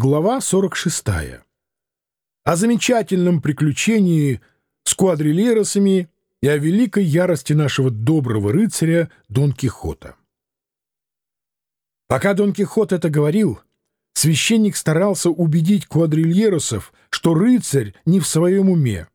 Глава 46. О замечательном приключении с квадрилеросами и о великой ярости нашего доброго рыцаря Дон Кихота. Пока Дон Кихот это говорил, священник старался убедить квадрильеросов, что рыцарь не в своем уме,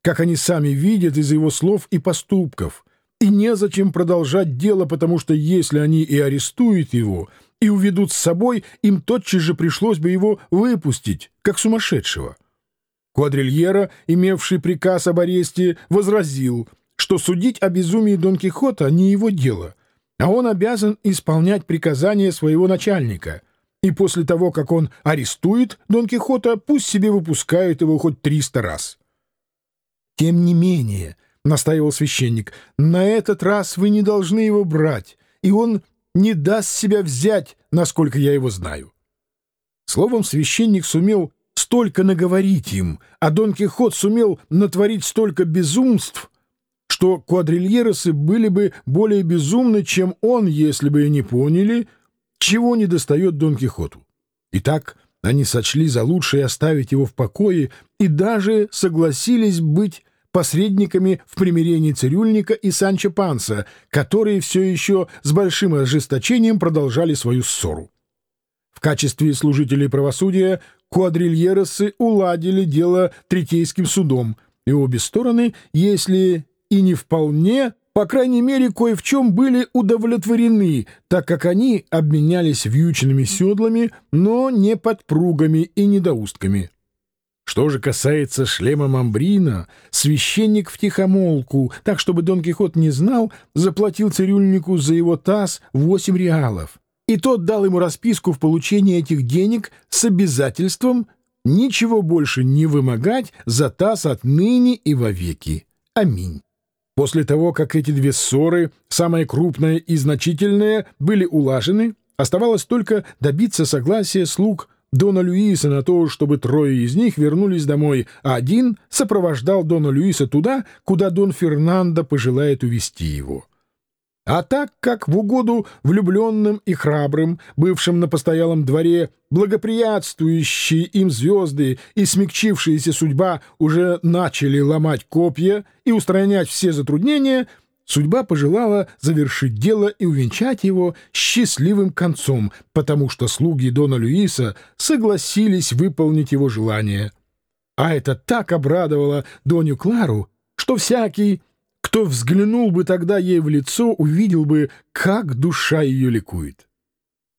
как они сами видят из его слов и поступков, и незачем продолжать дело, потому что если они и арестуют его — и уведут с собой, им тотчас же пришлось бы его выпустить, как сумасшедшего. Квадрильера, имевший приказ об аресте, возразил, что судить о безумии Дон Кихота не его дело, а он обязан исполнять приказания своего начальника, и после того, как он арестует Дон Кихота, пусть себе выпускают его хоть триста раз. «Тем не менее», — настаивал священник, — «на этот раз вы не должны его брать, и он не даст себя взять, насколько я его знаю. Словом, священник сумел столько наговорить им, а Дон Кихот сумел натворить столько безумств, что квадрильеросы были бы более безумны, чем он, если бы и не поняли, чего не достает Дон Кихоту. Итак, они сочли за лучшее оставить его в покое и даже согласились быть посредниками в примирении цирюльника и Санчо Панса, которые все еще с большим ожесточением продолжали свою ссору. В качестве служителей правосудия куадрильеросы уладили дело третейским судом, и обе стороны, если и не вполне, по крайней мере, кое в чем были удовлетворены, так как они обменялись вьючными седлами, но не подпругами и недоустками. Что же касается шлема Мамбрина, священник втихомолку, так чтобы Дон Кихот не знал, заплатил цирюльнику за его таз восемь реалов. И тот дал ему расписку в получении этих денег с обязательством ничего больше не вымогать за таз отныне и вовеки. Аминь. После того, как эти две ссоры, самая крупная и значительная, были улажены, оставалось только добиться согласия слуг Дона Люиса на то, чтобы трое из них вернулись домой, а один сопровождал Дона Люиса туда, куда Дон Фернандо пожелает увести его. А так как в угоду влюбленным и храбрым, бывшим на постоялом дворе, благоприятствующие им звезды и смягчившаяся судьба уже начали ломать копья и устранять все затруднения — Судьба пожелала завершить дело и увенчать его счастливым концом, потому что слуги Дона Люиса согласились выполнить его желание. А это так обрадовало Доню Клару, что всякий, кто взглянул бы тогда ей в лицо, увидел бы, как душа ее ликует.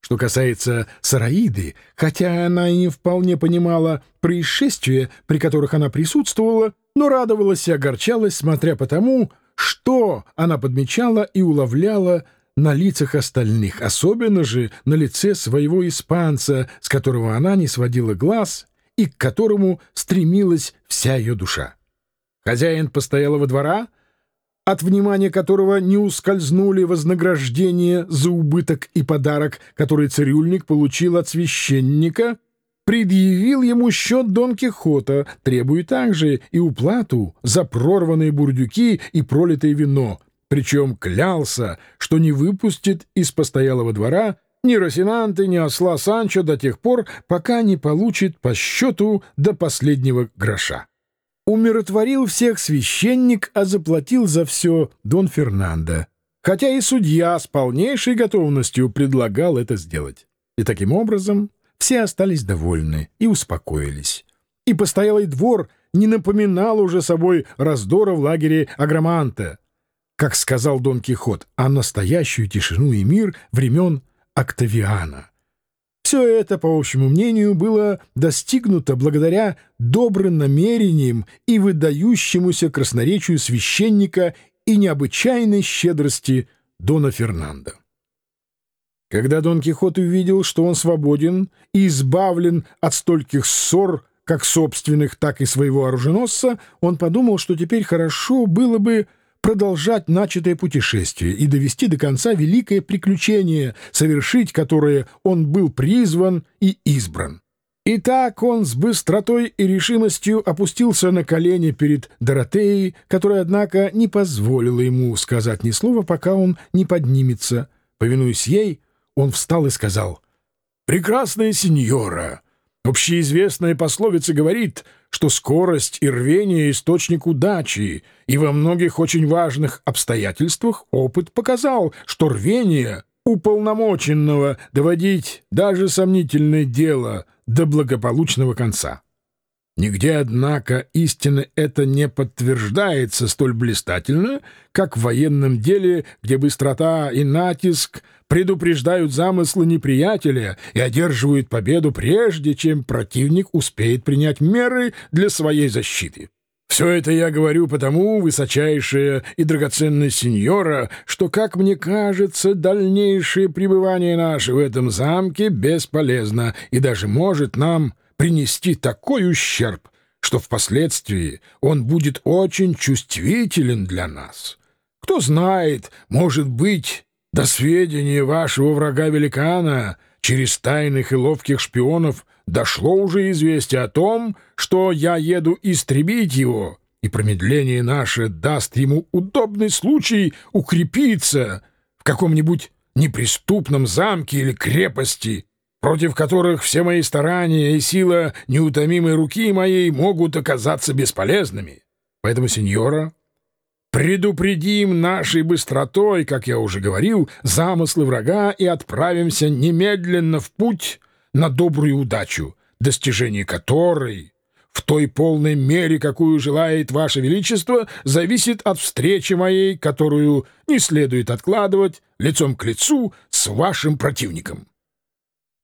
Что касается Сараиды, хотя она и не вполне понимала происшествия, при которых она присутствовала, но радовалась и огорчалась, смотря по тому, что она подмечала и уловляла на лицах остальных, особенно же на лице своего испанца, с которого она не сводила глаз и к которому стремилась вся ее душа. Хозяин постоялого двора, от внимания которого не ускользнули вознаграждение за убыток и подарок, который цирюльник получил от священника — предъявил ему счет Дон Кихота, требуя также и уплату за прорванные бурдюки и пролитое вино, причем клялся, что не выпустит из постоялого двора ни Росинанты, ни осла Санчо до тех пор, пока не получит по счету до последнего гроша. Умиротворил всех священник, а заплатил за все Дон Фернандо, хотя и судья с полнейшей готовностью предлагал это сделать. И таким образом все остались довольны и успокоились. И постоялый двор не напоминал уже собой раздора в лагере Агроманта, как сказал Дон Кихот, а настоящую тишину и мир времен Октавиана. Все это, по общему мнению, было достигнуто благодаря добрым намерениям и выдающемуся красноречию священника и необычайной щедрости Дона Фернандо. Когда Дон Кихот увидел, что он свободен и избавлен от стольких ссор, как собственных, так и своего оруженосца, он подумал, что теперь хорошо было бы продолжать начатое путешествие и довести до конца великое приключение, совершить которое он был призван и избран. И так он с быстротой и решимостью опустился на колени перед Доротеей, которая, однако, не позволила ему сказать ни слова, пока он не поднимется. Повинуясь ей, он встал и сказал, «Прекрасная сеньора, Общеизвестная пословица говорит, что скорость и рвение — источник удачи, и во многих очень важных обстоятельствах опыт показал, что рвение уполномоченного доводить даже сомнительное дело до благополучного конца. Нигде, однако, истина это не подтверждается столь блистательно, как в военном деле, где быстрота и натиск предупреждают замыслы неприятеля и одерживают победу прежде, чем противник успеет принять меры для своей защиты. Все это я говорю потому, высочайшая и драгоценная сеньора, что, как мне кажется, дальнейшее пребывание наше в этом замке бесполезно и даже может нам принести такой ущерб, что впоследствии он будет очень чувствителен для нас. Кто знает, может быть, до сведения вашего врага-великана через тайных и ловких шпионов дошло уже известие о том, что я еду истребить его, и промедление наше даст ему удобный случай укрепиться в каком-нибудь неприступном замке или крепости, против которых все мои старания и сила неутомимой руки моей могут оказаться бесполезными. Поэтому, сеньора, предупредим нашей быстротой, как я уже говорил, замыслы врага и отправимся немедленно в путь на добрую удачу, достижение которой в той полной мере, какую желает Ваше Величество, зависит от встречи моей, которую не следует откладывать лицом к лицу с вашим противником».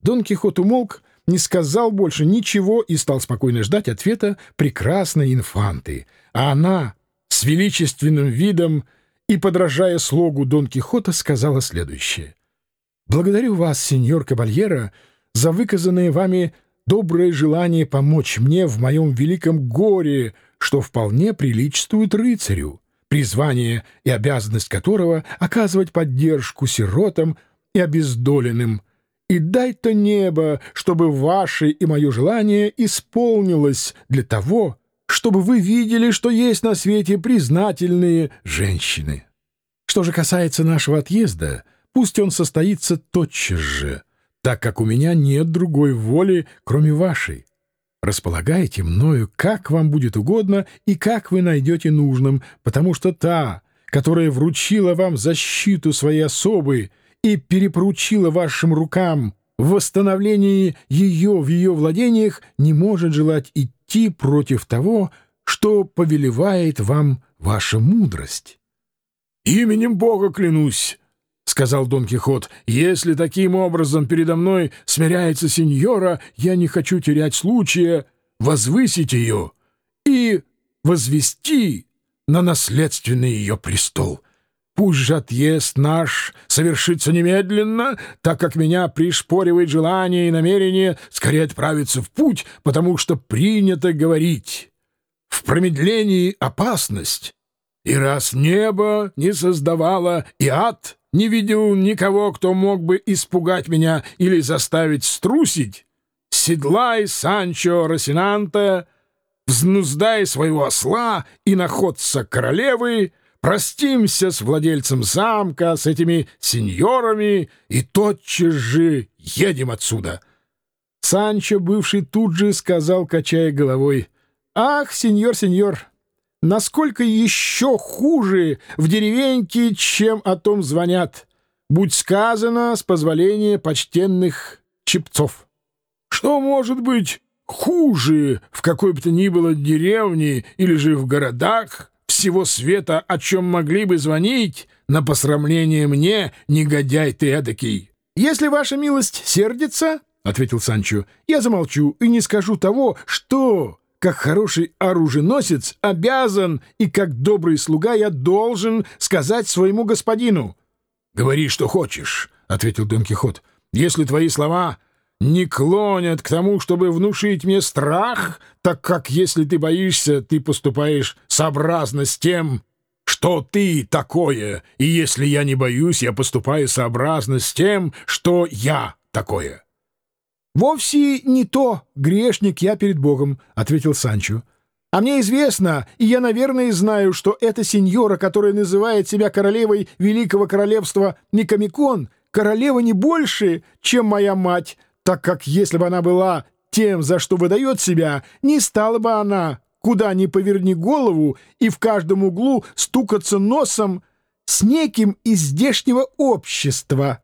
Дон Кихот умолк, не сказал больше ничего и стал спокойно ждать ответа прекрасной инфанты, а она с величественным видом и, подражая слогу Дон Кихота, сказала следующее. «Благодарю вас, сеньор Кабальера, за выказанное вами доброе желание помочь мне в моем великом горе, что вполне приличествует рыцарю, призвание и обязанность которого — оказывать поддержку сиротам и обездоленным. И дай-то небо, чтобы ваше и мое желание исполнилось для того, чтобы вы видели, что есть на свете признательные женщины. Что же касается нашего отъезда, пусть он состоится тотчас же, так как у меня нет другой воли, кроме вашей. Располагайте мною, как вам будет угодно и как вы найдете нужным, потому что та, которая вручила вам защиту своей особы и перепоручила вашим рукам в восстановлении ее в ее владениях, не может желать идти против того, что повелевает вам ваша мудрость. «Именем Бога клянусь!» — сказал Дон Кихот. — Если таким образом передо мной смиряется сеньора, я не хочу терять случая возвысить ее и возвести на наследственный ее престол. Пусть же отъезд наш совершится немедленно, так как меня пришпоривает желание и намерение скорее отправиться в путь, потому что принято говорить «в промедлении опасность». И раз небо не создавало и ад не видел никого, кто мог бы испугать меня или заставить струсить, седлай Санчо Росинанте, взнуздай своего осла и находца королевы — простимся с владельцем замка, с этими сеньорами и тотчас же едем отсюда. Санчо, бывший тут же, сказал, качая головой, «Ах, сеньор, сеньор, насколько еще хуже в деревеньке, чем о том звонят. Будь сказано с позволения почтенных чепцов. Что может быть хуже в какой бы то ни было деревне или же в городах, всего света, о чем могли бы звонить, на посрамление мне, негодяй ты эдакий. — Если ваша милость сердится, — ответил Санчо, — я замолчу и не скажу того, что, как хороший оруженосец, обязан и как добрый слуга я должен сказать своему господину. — Говори, что хочешь, — ответил Дон Кихот. — Если твои слова не клонят к тому, чтобы внушить мне страх, так как если ты боишься, ты поступаешь сообразно с тем, что ты такое, и если я не боюсь, я поступаю сообразно с тем, что я такое». «Вовсе не то, грешник я перед Богом», — ответил Санчо. «А мне известно, и я, наверное, знаю, что эта сеньора, которая называет себя королевой Великого Королевства Никамикон, королева не больше, чем моя мать, так как если бы она была тем, за что выдает себя, не стала бы она, куда ни поверни голову, и в каждом углу стукаться носом с неким из общества.